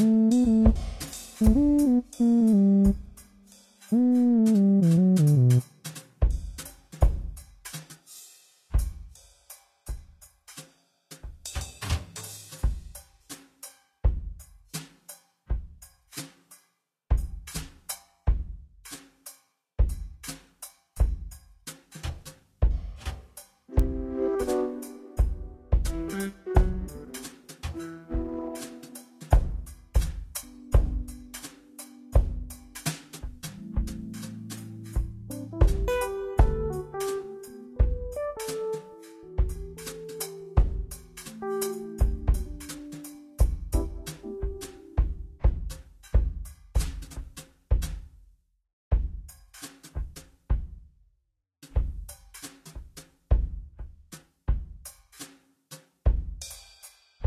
Mm-hmm.